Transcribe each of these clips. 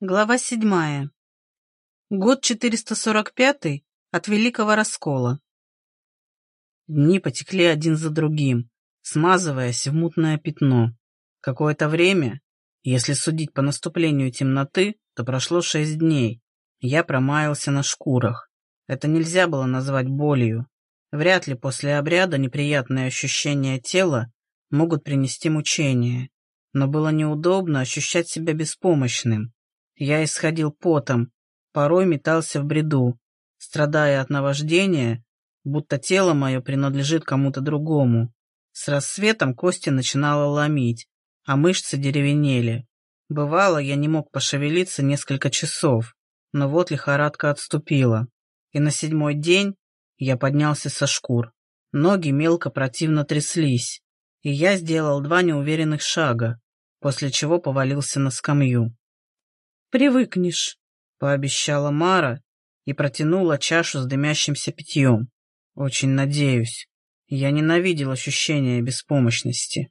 Глава седьмая. Год 445 от Великого Раскола. Дни потекли один за другим, смазываясь в мутное пятно. Какое-то время, если судить по наступлению темноты, то прошло шесть дней. Я промаялся на шкурах. Это нельзя было назвать болью. Вряд ли после обряда неприятные ощущения тела могут принести мучения. Но было неудобно ощущать себя беспомощным я исходил потом, порой метался в бреду, страдая от наваждения, будто тело мое принадлежит кому-то другому. С рассветом кости начинало ломить, а мышцы деревенели. Бывало, я не мог пошевелиться несколько часов, но вот лихорадка отступила. И на седьмой день я поднялся со шкур. Ноги мелко противно тряслись, и я сделал два неуверенных шага, после чего повалился на скамью. «Привыкнешь», — пообещала Мара и протянула чашу с дымящимся питьем. «Очень надеюсь. Я ненавидел ощущение беспомощности».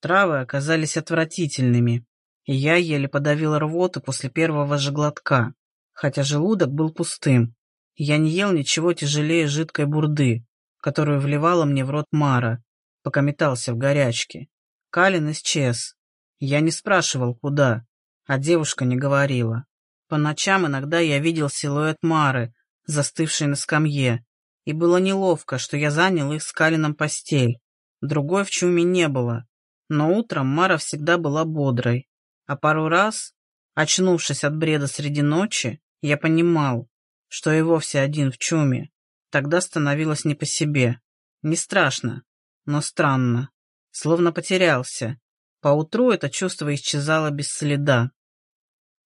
Травы оказались отвратительными, и я еле подавил рвоту после первого же глотка, хотя желудок был пустым. Я не ел ничего тяжелее жидкой бурды, которую вливала мне в рот Мара, пока метался в горячке. Калин исчез. Я не спрашивал, куда, а девушка не говорила. По ночам иногда я видел силуэт Мары, застывшей на скамье, и было неловко, что я занял их с Калином постель. Другой в чуме не было, но утром Мара всегда была бодрой. А пару раз, очнувшись от бреда среди ночи, я понимал, что и вовсе один в чуме. Тогда становилось не по себе. Не страшно, но странно. Словно потерялся, Поутру это чувство исчезало без следа.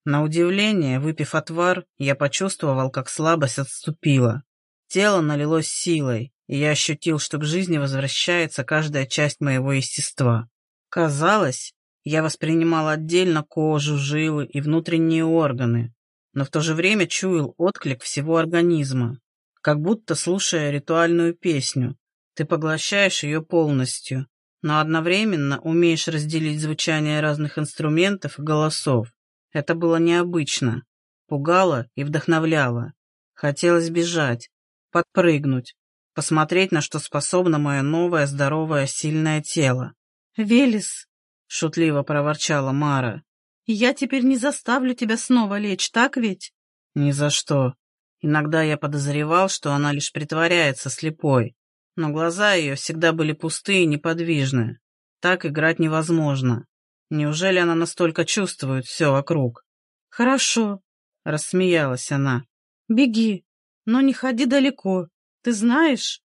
На удивление, выпив отвар, я почувствовал, как слабость отступила. Тело налилось силой, и я ощутил, что к жизни возвращается каждая часть моего естества. Казалось, я воспринимал отдельно кожу, жилы и внутренние органы, но в то же время чуял отклик всего организма, как будто слушая ритуальную песню. Ты поглощаешь ее полностью, но одновременно умеешь разделить звучание разных инструментов и голосов. Это было необычно, пугало и вдохновляло. Хотелось бежать, подпрыгнуть, посмотреть, на что способно мое новое, здоровое, сильное тело. «Велес!» — шутливо проворчала Мара. «Я теперь не заставлю тебя снова лечь, так ведь?» «Ни за что. Иногда я подозревал, что она лишь притворяется слепой, но глаза ее всегда были пустые и неподвижны. Так играть невозможно. Неужели она настолько чувствует все вокруг? «Хорошо», — рассмеялась она. «Беги, но не ходи далеко. Ты знаешь?»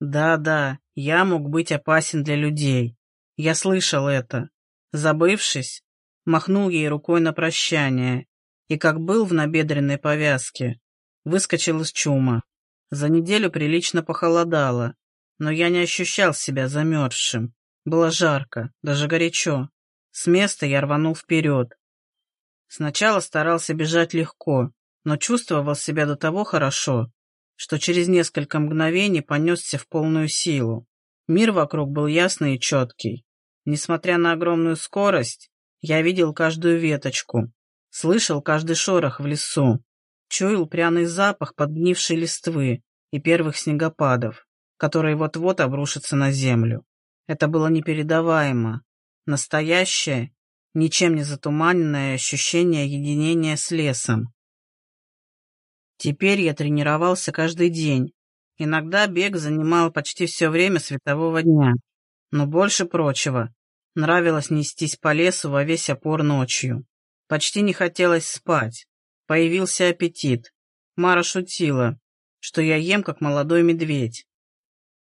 «Да-да, я мог быть опасен для людей. Я слышал это. Забывшись, махнул ей рукой на прощание и, как был в набедренной повязке, выскочил из чума. За неделю прилично похолодало, но я не ощущал себя замерзшим. Было жарко, даже горячо. С места я рванул вперед. Сначала старался бежать легко, но чувствовал себя до того хорошо, что через несколько мгновений понесся в полную силу. Мир вокруг был ясный и четкий. Несмотря на огромную скорость, я видел каждую веточку, слышал каждый шорох в лесу, чуял пряный запах подгнившей листвы и первых снегопадов, которые вот-вот обрушатся на землю. Это было непередаваемо, настоящее, ничем не затуманенное ощущение единения с лесом. Теперь я тренировался каждый день. Иногда бег занимал почти все время светового дня. Но больше прочего, нравилось нестись по лесу во весь опор ночью. Почти не хотелось спать. Появился аппетит. Мара шутила, что я ем, как молодой медведь.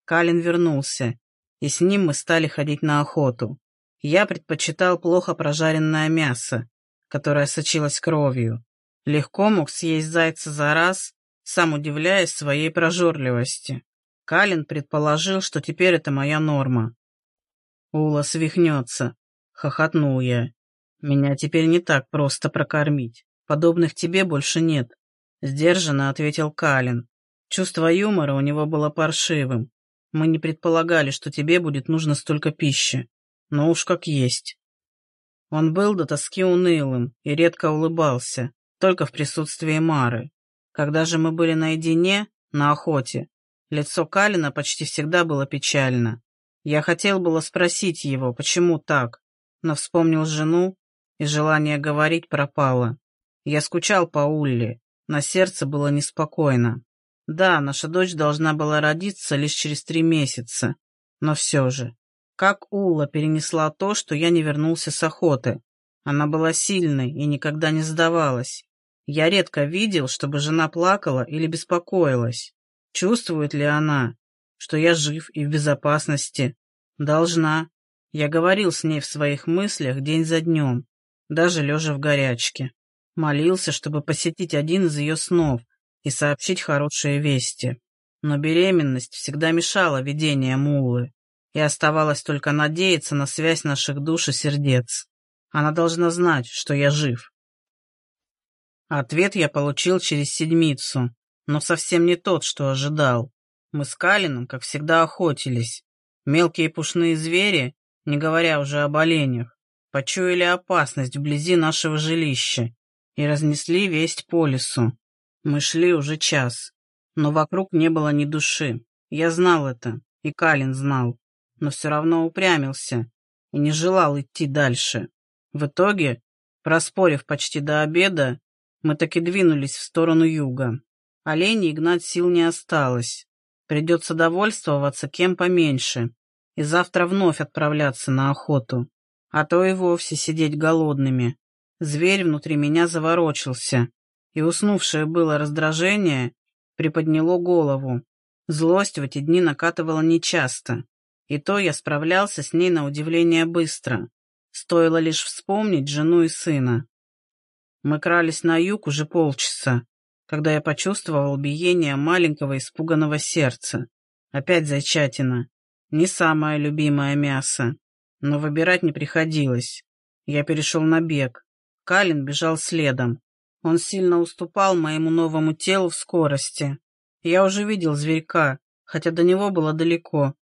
Калин вернулся, и с ним мы стали ходить на охоту. Я предпочитал плохо прожаренное мясо, которое сочилось кровью. Легко мог съесть зайца за раз, сам удивляясь своей прожорливости. Калин предположил, что теперь это моя норма. «Ула свихнется», — хохотнул я. «Меня теперь не так просто прокормить». Подобных тебе больше нет», — сдержанно ответил Калин. Чувство юмора у него было паршивым. Мы не предполагали, что тебе будет нужно столько пищи. Но уж как есть. Он был до тоски унылым и редко улыбался, только в присутствии Мары. Когда же мы были наедине, на охоте, лицо Калина почти всегда было печально. Я хотел было спросить его, почему так, но вспомнил жену, и желание говорить пропало. Я скучал по Улле, на сердце было неспокойно. Да, наша дочь должна была родиться лишь через три месяца, но все же. Как Улла перенесла то, что я не вернулся с охоты? Она была сильной и никогда не сдавалась. Я редко видел, чтобы жена плакала или беспокоилась. Чувствует ли она, что я жив и в безопасности? Должна. Я говорил с ней в своих мыслях день за днем, даже лежа в горячке. Молился, чтобы посетить один из ее снов и сообщить хорошие вести. Но беременность всегда мешала видениям Муллы и оставалось только надеяться на связь наших душ и сердец. Она должна знать, что я жив. Ответ я получил через седмицу, но совсем не тот, что ожидал. Мы с Калином, как всегда, охотились. Мелкие пушные звери, не говоря уже об оленях, почуяли опасность вблизи нашего жилища и разнесли весть по лесу. Мы шли уже час, но вокруг не было ни души. Я знал это, и Калин знал но все равно упрямился и не желал идти дальше. В итоге, проспорив почти до обеда, мы таки двинулись в сторону юга. Оленей гнать сил не осталось. Придется довольствоваться кем поменьше и завтра вновь отправляться на охоту, а то и вовсе сидеть голодными. Зверь внутри меня заворочился, и уснувшее было раздражение приподняло голову. Злость в эти дни накатывала нечасто, и то я справлялся с ней на удивление быстро. Стоило лишь вспомнить жену и сына. Мы крались на юг уже полчаса, когда я почувствовал биение маленького испуганного сердца. Опять зайчатина. Не самое любимое мясо. Но выбирать не приходилось. Я перешел на бег. Калин бежал следом. Он сильно уступал моему новому телу в скорости. Я уже видел зверька, хотя до него было далеко,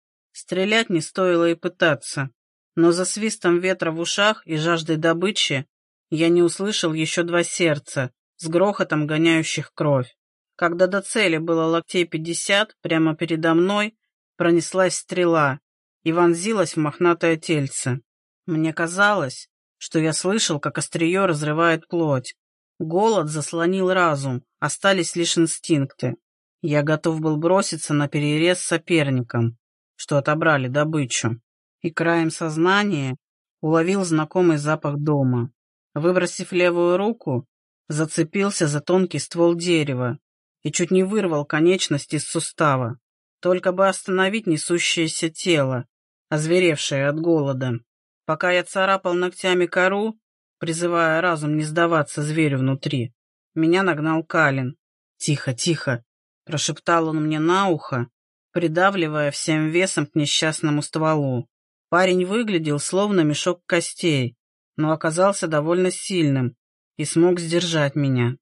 Стрелять не стоило и пытаться, но за свистом ветра в ушах и жаждой добычи я не услышал еще два сердца, с грохотом гоняющих кровь. Когда до цели было локтей пятьдесят, прямо передо мной пронеслась стрела и вонзилась в мохнатое тельце. Мне казалось, что я слышал, как острие разрывает плоть. Голод заслонил разум, остались лишь инстинкты. Я готов был броситься на перерез соперникам, что отобрали добычу, и краем сознания уловил знакомый запах дома. Выбросив левую руку, зацепился за тонкий ствол дерева и чуть не вырвал конечность из сустава, только бы остановить несущееся тело, озверевшее от голода. Пока я царапал ногтями кору, призывая разум не сдаваться зверю внутри, меня нагнал Калин. «Тихо, тихо!» — прошептал он мне на ухо придавливая всем весом к несчастному стволу. Парень выглядел словно мешок костей, но оказался довольно сильным и смог сдержать меня.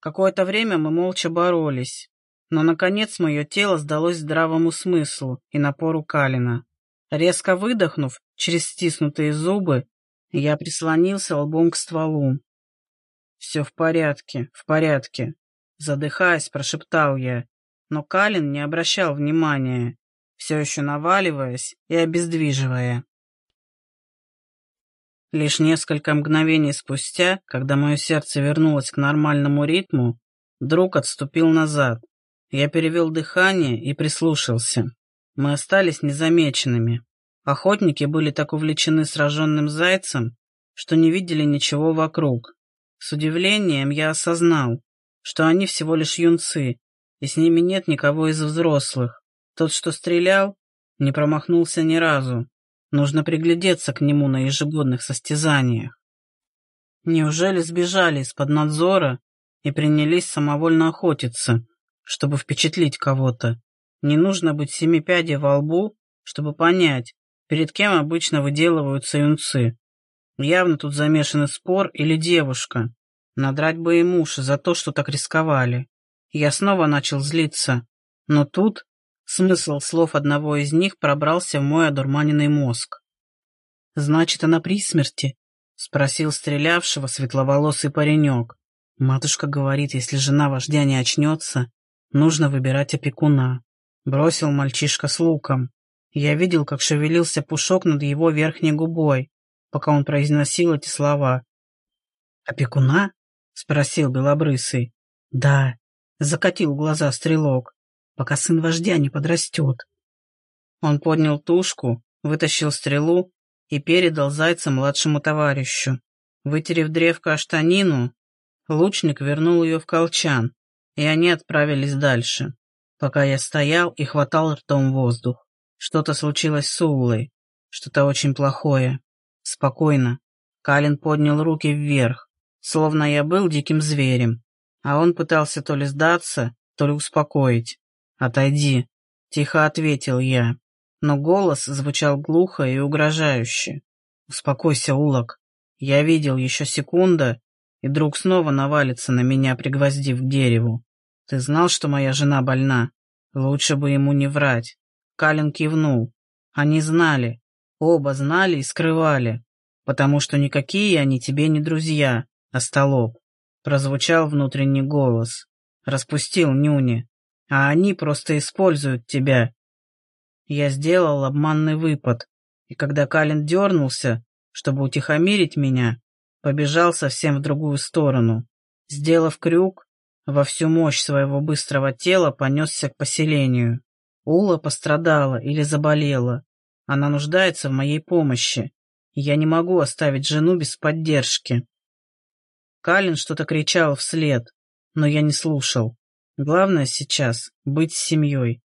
Какое-то время мы молча боролись, но, наконец, мое тело сдалось здравому смыслу и напору Калина. Резко выдохнув через стиснутые зубы, я прислонился лбом к стволу. «Все в порядке, в порядке», — задыхаясь, прошептал я но Калин не обращал внимания, все еще наваливаясь и обездвиживая. Лишь несколько мгновений спустя, когда мое сердце вернулось к нормальному ритму, друг отступил назад. Я перевел дыхание и прислушался. Мы остались незамеченными. Охотники были так увлечены сраженным зайцем, что не видели ничего вокруг. С удивлением я осознал, что они всего лишь юнцы, и с ними нет никого из взрослых. Тот, что стрелял, не промахнулся ни разу. Нужно приглядеться к нему на ежегодных состязаниях. Неужели сбежали из-под надзора и принялись самовольно охотиться, чтобы впечатлить кого-то? Не нужно быть семи пядей во лбу, чтобы понять, перед кем обычно выделываются юнцы. Явно тут замешаны спор или девушка. Надрать бы им уши за то, что так рисковали. Я снова начал злиться, но тут смысл слов одного из них пробрался в мой одурманенный мозг. «Значит, она при смерти?» — спросил стрелявшего светловолосый паренек. «Матушка говорит, если жена вождя не очнется, нужно выбирать опекуна». Бросил мальчишка с луком. Я видел, как шевелился пушок над его верхней губой, пока он произносил эти слова. «Опекуна?» — спросил Белобрысый. «Да», — закатил глаза стрелок, «пока сын вождя не подрастет». Он поднял тушку, вытащил стрелу и передал зайца младшему товарищу. Вытерев древко о штанину, лучник вернул ее в колчан, и они отправились дальше, пока я стоял и хватал ртом воздух. Что-то случилось с Улой, что-то очень плохое. Спокойно. Калин поднял руки вверх, словно я был диким зверем, а он пытался то ли сдаться, то ли успокоить. «Отойди», — тихо ответил я, но голос звучал глухо и угрожающе. «Успокойся, Улок. Я видел еще секунда, и друг снова навалится на меня, пригвоздив к дереву. Ты знал, что моя жена больна? Лучше бы ему не врать». Калин кивнул. Они знали, оба знали и скрывали, потому что никакие они тебе не друзья, остолоп. Прозвучал внутренний голос. Распустил нюни. А они просто используют тебя. Я сделал обманный выпад, и когда Калин дернулся, чтобы утихомирить меня, побежал совсем в другую сторону. Сделав крюк, во всю мощь своего быстрого тела понесся к поселению. Ула пострадала или заболела. Она нуждается в моей помощи, я не могу оставить жену без поддержки. Калин что-то кричал вслед, но я не слушал. Главное сейчас — быть с семьей.